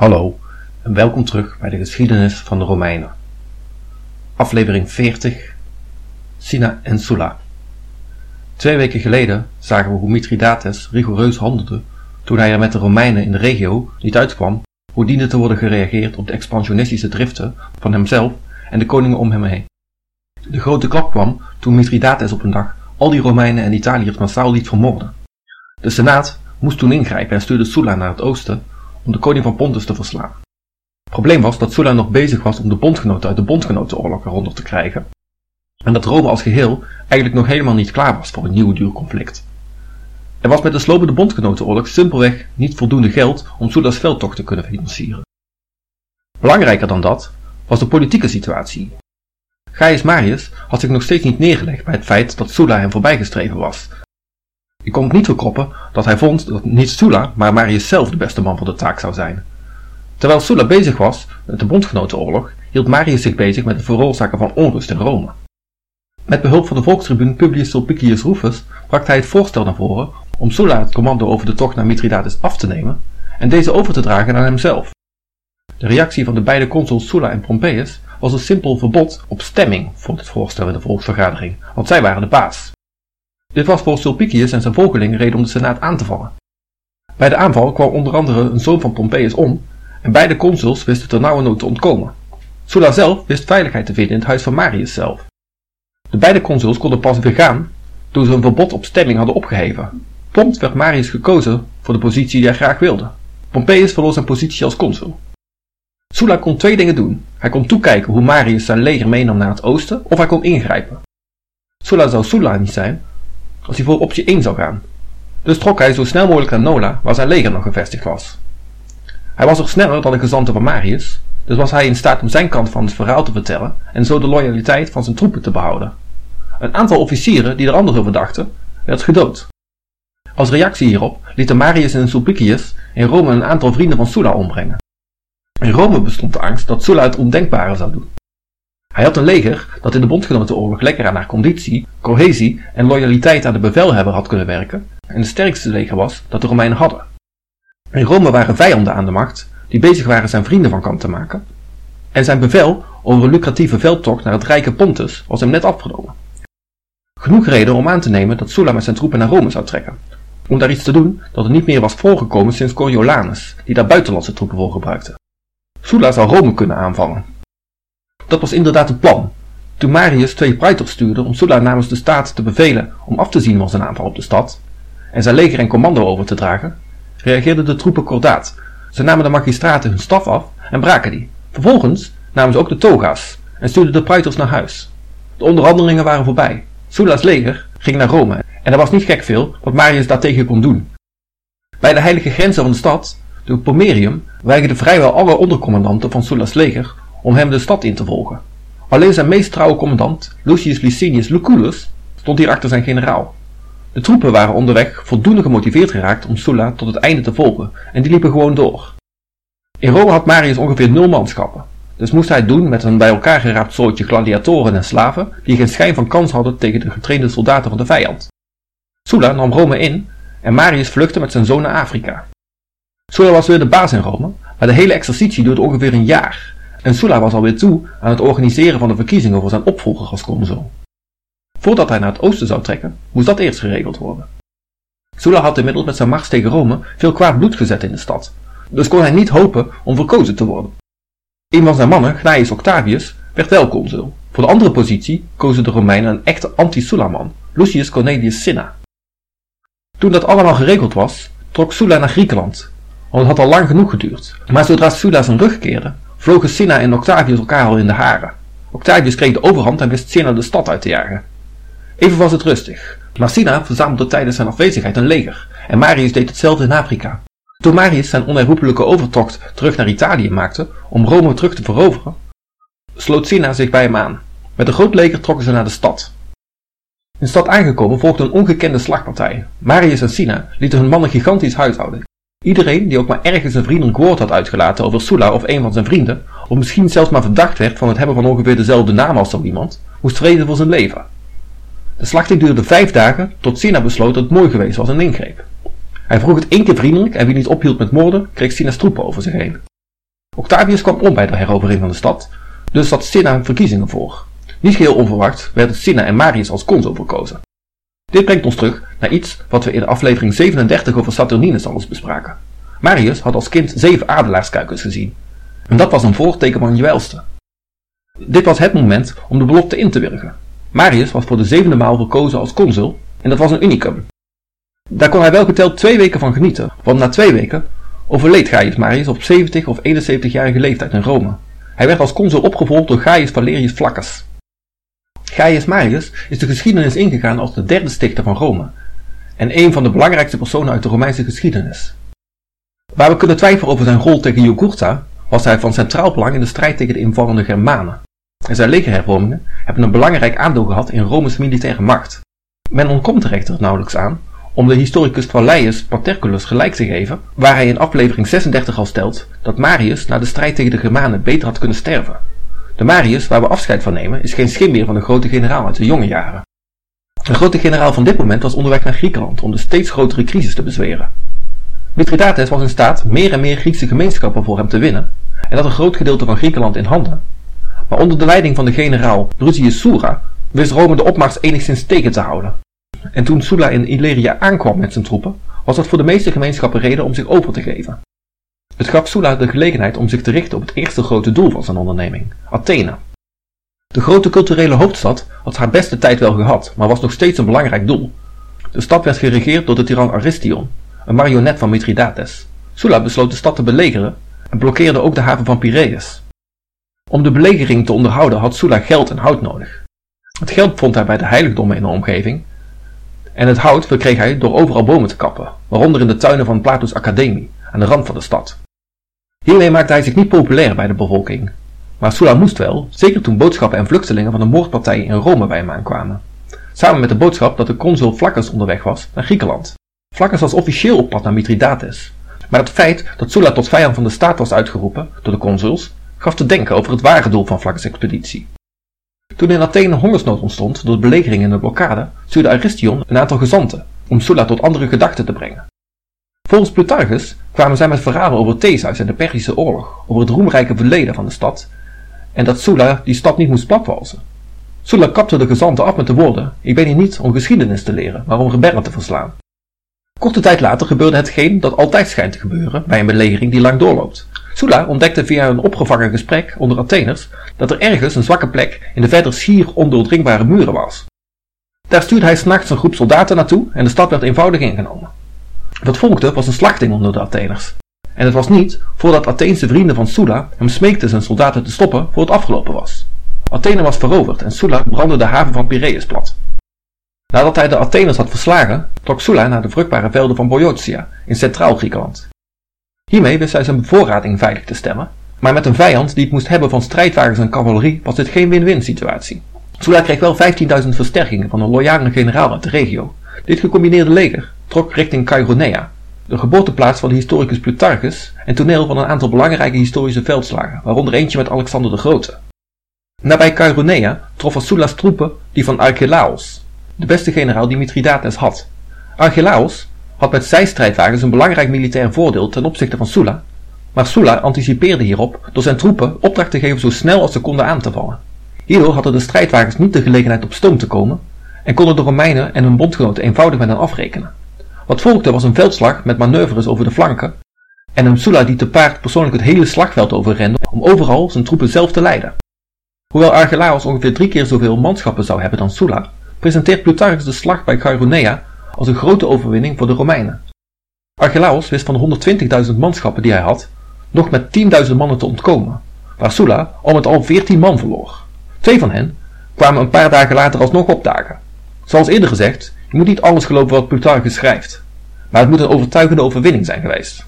Hallo en welkom terug bij de geschiedenis van de Romeinen. Aflevering 40 Sina en Sulla. Twee weken geleden zagen we hoe Mithridates rigoureus handelde toen hij er met de Romeinen in de regio niet uitkwam hoe diende te worden gereageerd op de expansionistische driften van hemzelf en de koningen om hem heen. De grote klap kwam toen Mithridates op een dag al die Romeinen en Italiërs massaal liet vermoorden. De Senaat moest toen ingrijpen en stuurde Sulla naar het oosten om de koning van Pontus te verslaan. Het probleem was dat Sulla nog bezig was om de bondgenoten uit de bondgenotenoorlog eronder te krijgen en dat Rome als geheel eigenlijk nog helemaal niet klaar was voor een nieuw duur conflict. Er was met de slopende bondgenotenoorlog simpelweg niet voldoende geld om Sulla's veldtocht te kunnen financieren. Belangrijker dan dat was de politieke situatie. Gaius Marius had zich nog steeds niet neergelegd bij het feit dat Sulla hem voorbijgestreven was. Ik kon het niet verkroppen dat hij vond dat niet Sulla, maar Marius zelf de beste man voor de taak zou zijn. Terwijl Sulla bezig was met de bondgenotenoorlog, hield Marius zich bezig met het veroorzaken van onrust in Rome. Met behulp van de volkstribune Publius Sulpicius Rufus bracht hij het voorstel naar voren om Sulla het commando over de tocht naar Mithridates af te nemen en deze over te dragen aan hemzelf. De reactie van de beide consuls Sulla en Pompeius was een simpel verbod op stemming voor dit voorstel in de volksvergadering, want zij waren de baas. Dit was voor Sulpicius en zijn volgelingen reden om de senaat aan te vallen. Bij de aanval kwam onder andere een zoon van Pompeius om en beide consuls wisten ter nauwe nood te ontkomen. Sulla zelf wist veiligheid te vinden in het huis van Marius zelf. De beide consuls konden pas weer gaan toen ze een verbod op stemming hadden opgeheven. Prompt werd Marius gekozen voor de positie die hij graag wilde. Pompeius verloor zijn positie als consul. Sulla kon twee dingen doen. Hij kon toekijken hoe Marius zijn leger meenam naar het oosten, of hij kon ingrijpen. Sulla zou Sulla niet zijn als hij voor optie 1 zou gaan. Dus trok hij zo snel mogelijk naar Nola, waar zijn leger nog gevestigd was. Hij was er sneller dan de gezanten van Marius, dus was hij in staat om zijn kant van het verhaal te vertellen en zo de loyaliteit van zijn troepen te behouden. Een aantal officieren die er anderen verdachten, werd gedood. Als reactie hierop lieten Marius en Sulpicius in Rome een aantal vrienden van Sulla ombrengen. In Rome bestond de angst dat Sulla het ondenkbare zou doen. Hij had een leger dat in de bondgenotenoorlog lekker aan haar conditie, cohesie en loyaliteit aan de bevelhebber had kunnen werken en het sterkste leger was dat de Romeinen hadden. In Rome waren vijanden aan de macht die bezig waren zijn vrienden van kant te maken en zijn bevel over een lucratieve veldtocht naar het rijke Pontus was hem net afgenomen. Genoeg reden om aan te nemen dat Sulla met zijn troepen naar Rome zou trekken, om daar iets te doen dat er niet meer was voorgekomen sinds Coriolanus, die daar buitenlandse troepen voor gebruikte. Sulla zou Rome kunnen aanvallen. Dat was inderdaad het plan. Toen Marius twee praetors stuurde om Sulla namens de staat te bevelen om af te zien van zijn aanval op de stad en zijn leger en commando over te dragen, reageerden de troepen kordaat. Ze namen de magistraten hun staf af en braken die. Vervolgens namen ze ook de toga's en stuurden de praetors naar huis. De onderhandelingen waren voorbij. Sulla's leger ging naar Rome en er was niet gek veel wat Marius daartegen kon doen. Bij de heilige grenzen van de stad, de Pomerium, weigerden vrijwel alle ondercommandanten van Sulla's leger om hem de stad in te volgen. Alleen zijn meest trouwe commandant, Lucius Licinius Lucullus, stond hier achter zijn generaal. De troepen waren onderweg voldoende gemotiveerd geraakt om Sulla tot het einde te volgen en die liepen gewoon door. In Rome had Marius ongeveer nul manschappen, dus moest hij het doen met een bij elkaar geraapt soortje gladiatoren en slaven die geen schijn van kans hadden tegen de getrainde soldaten van de vijand. Sulla nam Rome in en Marius vluchtte met zijn zoon naar Afrika. Sulla was weer de baas in Rome, maar de hele exercitie duurde ongeveer een jaar en Sulla was alweer toe aan het organiseren van de verkiezingen voor zijn opvolger als consul. Voordat hij naar het oosten zou trekken, moest dat eerst geregeld worden. Sulla had inmiddels met zijn mars tegen Rome veel kwaad bloed gezet in de stad, dus kon hij niet hopen om verkozen te worden. Een van zijn mannen, Gnaeus Octavius, werd wel consul. Voor de andere positie kozen de Romeinen een echte anti-Sulla-man, Lucius Cornelius Cinna. Toen dat allemaal geregeld was, trok Sulla naar Griekenland, want het had al lang genoeg geduurd. Maar zodra Sulla zijn rug keerde, vlogen Cinna en Octavius elkaar al in de haren. Octavius kreeg de overhand en wist Cinna de stad uit te jagen. Even was het rustig, maar Cinna verzamelde tijdens zijn afwezigheid een leger en Marius deed hetzelfde in Afrika. Toen Marius zijn onherroepelijke overtocht terug naar Italië maakte om Rome terug te veroveren, sloot Cinna zich bij hem aan. Met een groot leger trokken ze naar de stad. In de stad aangekomen volgde een ongekende slagpartij. Marius en Cinna lieten hun mannen gigantisch huishouden. Iedereen die ook maar ergens een vriendelijk woord had uitgelaten over Sulla of een van zijn vrienden, of misschien zelfs maar verdacht werd van het hebben van ongeveer dezelfde naam als zo iemand, moest vrezen voor zijn leven. De slachting duurde vijf dagen tot Cinna besloot dat het mooi geweest was en ingreep. Hij vroeg het één keer vriendelijk en wie niet ophield met moorden, kreeg Cinna's troepen over zich heen. Octavius kwam om bij de herovering van de stad, dus zat Cinna verkiezingen voor. Niet geheel onverwacht werden Cinna en Marius als consul verkozen. Dit brengt ons terug naar iets wat we in aflevering 37 over Saturninus alles bespraken. Marius had als kind zeven adelaarskuikens gezien. En dat was een voorteken van je welste. Dit was het moment om de belofte in te willigen. Marius was voor de zevende maal verkozen als consul en dat was een unicum. Daar kon hij wel geteld twee weken van genieten, want na twee weken overleed Gaius Marius op 70 of 71-jarige leeftijd in Rome. Hij werd als consul opgevolgd door Gaius Valerius Flaccus. Gaius Marius is de geschiedenis ingegaan als de derde stichter van Rome en een van de belangrijkste personen uit de Romeinse geschiedenis. Waar we kunnen twijfelen over zijn rol tegen Jugurtha, was hij van centraal belang in de strijd tegen de invallende Germanen. En zijn legerhervormingen hebben een belangrijk aandeel gehad in Rome's militaire macht. Men ontkomt er echter nauwelijks aan om de historicus Valleius Paterculus gelijk te geven, waar hij in aflevering 36 al stelt dat Marius na de strijd tegen de Germanen beter had kunnen sterven. De Marius waar we afscheid van nemen is geen schim meer van de grote generaal uit de jonge jaren. De grote generaal van dit moment was onderweg naar Griekenland om de steeds grotere crisis te bezweren. Mithridates was in staat meer en meer Griekse gemeenschappen voor hem te winnen en had een groot gedeelte van Griekenland in handen. Maar onder de leiding van de generaal Drusius Sura wist Rome de opmars enigszins tegen te houden. En toen Sulla in Illyria aankwam met zijn troepen, was dat voor de meeste gemeenschappen reden om zich over te geven. Het gaf Sulla de gelegenheid om zich te richten op het eerste grote doel van zijn onderneming, Athene. De grote culturele hoofdstad had haar beste tijd wel gehad, maar was nog steeds een belangrijk doel. De stad werd geregeerd door de tiran Aristion, een marionet van Mithridates. Sulla besloot de stad te belegeren en blokkeerde ook de haven van Piraeus. Om de belegering te onderhouden had Sulla geld en hout nodig. Het geld vond hij bij de heiligdommen in de omgeving en het hout verkreeg hij door overal bomen te kappen, waaronder in de tuinen van Plato's Academie, aan de rand van de stad. Hiermee maakte hij zich niet populair bij de bevolking, maar Sulla moest wel, zeker toen boodschappen en vluchtelingen van de moordpartij in Rome bij hem aankwamen. Samen met de boodschap dat de consul Flaccus onderweg was naar Griekenland. Flaccus was officieel op pad naar Mithridates, maar het feit dat Sulla tot vijand van de staat was uitgeroepen door de consuls, gaf te denken over het ware doel van Flaccus' expeditie. Toen in Athene hongersnood ontstond door de belegering en de blokkade, stuurde Aristion een aantal gezanten om Sulla tot andere gedachten te brengen. Volgens Plutarchus kwamen zij met verhalen over Theseus en de Perzische oorlog, over het roemrijke verleden van de stad en dat Sulla die stad niet moest platvalsen. Sulla kapte de gezanten af met de woorden: Ik ben hier niet om geschiedenis te leren, maar om rebellen te verslaan. Korte tijd later gebeurde hetgeen dat altijd schijnt te gebeuren bij een belegering die lang doorloopt. Sulla ontdekte via een opgevangen gesprek onder Atheners dat er ergens een zwakke plek in de verder schier ondoordringbare muren was. Daar stuurde hij s'nachts een groep soldaten naartoe en de stad werd eenvoudig ingenomen. Wat volgde was een slachting onder de Atheners. En het was niet voordat Atheense vrienden van Sulla hem smeekten zijn soldaten te stoppen voor het afgelopen was. Athene was veroverd en Sulla brandde de haven van Piraeus plat. Nadat hij de Atheners had verslagen, trok Sulla naar de vruchtbare velden van Boiotia in centraal Griekenland. Hiermee wist hij zijn bevoorrading veilig te stellen, maar met een vijand die het moest hebben van strijdwagens en cavalerie was dit geen win-win situatie. Sulla kreeg wel 15.000 versterkingen van een loyale generaal uit de regio. Dit gecombineerde leger trok richting Chaironea, de geboorteplaats van de historicus Plutarchus en toneel van een aantal belangrijke historische veldslagen, waaronder eentje met Alexander de Grote. Nabij Chaironea troffen Sulla's troepen die van Archelaos, de beste generaal die Mithridates had. Archelaos had met zijn strijdwagens een belangrijk militair voordeel ten opzichte van Sulla, maar Sulla anticipeerde hierop door zijn troepen opdracht te geven zo snel als ze konden aan te vallen. Hierdoor hadden de strijdwagens niet de gelegenheid op stoom te komen en konden de Romeinen en hun bondgenoten eenvoudig met hen afrekenen. Wat volgde was een veldslag met manoeuvres over de flanken en een Sulla die te paard persoonlijk het hele slagveld overrende om overal zijn troepen zelf te leiden. Hoewel Archelaos ongeveer drie keer zoveel manschappen zou hebben dan Sulla, presenteert Plutarchus de slag bij Chaeronea als een grote overwinning voor de Romeinen. Archelaus wist van de 120.000 manschappen die hij had, nog met 10.000 mannen te ontkomen, waar Sulla al met al 14 man verloor. Twee van hen kwamen een paar dagen later alsnog opdagen. Zoals eerder gezegd, je moet niet alles geloven wat Plutarchus schrijft, maar het moet een overtuigende overwinning zijn geweest.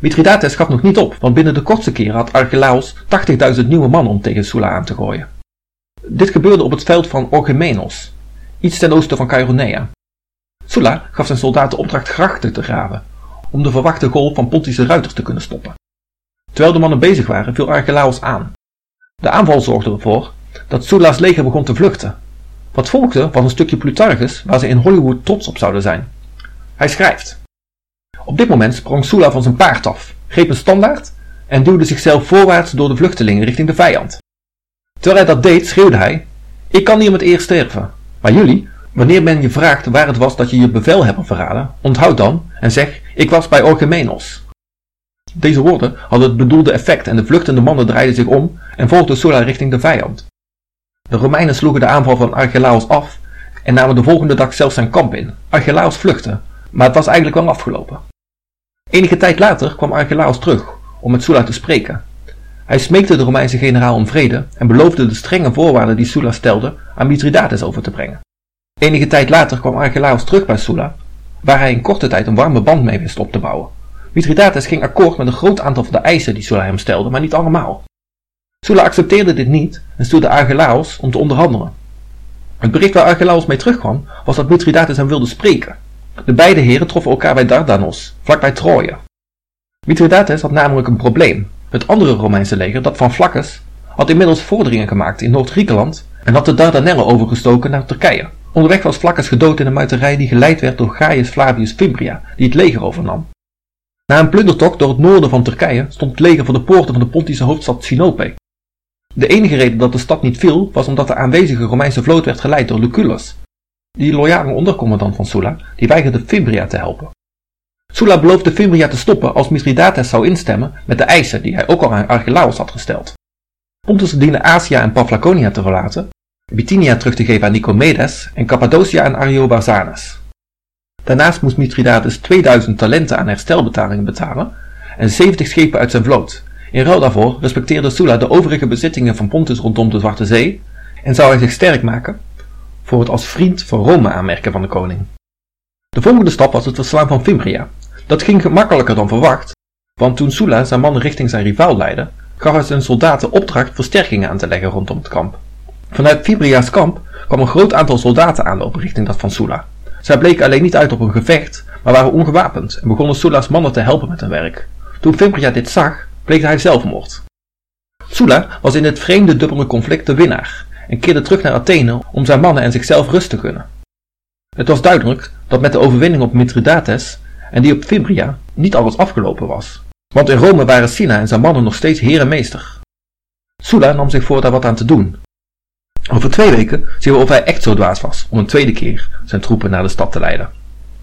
Mithridates gaf nog niet op, want binnen de kortste keren had Archelaus 80.000 nieuwe mannen om tegen Sulla aan te gooien. Dit gebeurde op het veld van Orgemenos, iets ten oosten van Chaironea. Sulla gaf zijn soldaten opdracht grachten te graven, om de verwachte golf van Pontische ruiters te kunnen stoppen. Terwijl de mannen bezig waren, viel Archelaus aan. De aanval zorgde ervoor dat Sulla's leger begon te vluchten. Wat volgde was een stukje Plutarchus waar ze in Hollywood trots op zouden zijn. Hij schrijft. Op dit moment sprong Sulla van zijn paard af, greep een standaard en duwde zichzelf voorwaarts door de vluchtelingen richting de vijand. Terwijl hij dat deed, schreeuwde hij: Ik kan hier met eer sterven, maar jullie, wanneer men je vraagt waar het was dat je je bevel hebt verraden, onthoud dan en zeg: Ik was bij Orgemenos. Deze woorden hadden het bedoelde effect en de vluchtende mannen draaiden zich om en volgden Sulla richting de vijand. De Romeinen sloegen de aanval van Archelaus af en namen de volgende dag zelfs zijn kamp in. Archelaus vluchtte, maar het was eigenlijk wel afgelopen. Enige tijd later kwam Archelaus terug om met Sulla te spreken. Hij smeekte de Romeinse generaal om vrede en beloofde de strenge voorwaarden die Sulla stelde aan Mithridates over te brengen. Enige tijd later kwam Archelaus terug bij Sulla, waar hij in korte tijd een warme band mee wist op te bouwen. Mithridates ging akkoord met een groot aantal van de eisen die Sulla hem stelde, maar niet allemaal. Sulla accepteerde dit niet en stuurde Archelaus om te onderhandelen. Het bericht waar Archelaus mee terugkwam was dat Mithridates hem wilde spreken. De beide heren troffen elkaar bij Dardanos, vlakbij Troje. Mithridates had namelijk een probleem. Het andere Romeinse leger, dat van Flaccus, had inmiddels vorderingen gemaakt in Noord-Griekenland en had de Dardanellen overgestoken naar Turkije. Onderweg was Flaccus gedood in een muiterij die geleid werd door Gaius Flavius Fimbria, die het leger overnam. Na een plundertocht door het noorden van Turkije stond het leger voor de poorten van de Pontische hoofdstad Sinope. De enige reden dat de stad niet viel was omdat de aanwezige Romeinse vloot werd geleid door Lucullus, die loyale ondercommandant van Sulla, die weigerde Fimbria te helpen. Sulla beloofde Fimbria te stoppen als Mithridates zou instemmen met de eisen die hij ook al aan Archelaus had gesteld. Pontus diende Asia en Paphlagonia te verlaten, Bithynia terug te geven aan Nicomedes en Cappadocia aan Ariobarzanes. Daarnaast moest Mithridates 2000 talenten aan herstelbetalingen betalen en 70 schepen uit zijn vloot. In ruil daarvoor respecteerde Sulla de overige bezittingen van Pontus rondom de Zwarte Zee en zou hij zich sterk maken voor het als vriend van Rome aanmerken van de koning. De volgende stap was het verslaan van Fimbria. Dat ging gemakkelijker dan verwacht, want toen Sulla zijn mannen richting zijn rivaal leidde, gaf hij zijn soldaten opdracht versterkingen aan te leggen rondom het kamp. Vanuit Fimbria's kamp kwam een groot aantal soldaten aanlopen richting dat van Sulla. Zij bleken alleen niet uit op een gevecht, maar waren ongewapend en begonnen Sulla's mannen te helpen met hun werk. Toen Fimbria dit zag, pleegde hij zelfmoord. Sulla was in dit vreemde dubbele conflict de winnaar en keerde terug naar Athene om zijn mannen en zichzelf rust te gunnen. Het was duidelijk dat met de overwinning op Mithridates en die op Fimbria niet alles afgelopen was, want in Rome waren Sina en zijn mannen nog steeds heer en meester. Sulla nam zich voor daar wat aan te doen. Over twee weken zien we of hij echt zo dwaas was om een tweede keer zijn troepen naar de stad te leiden.